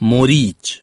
morite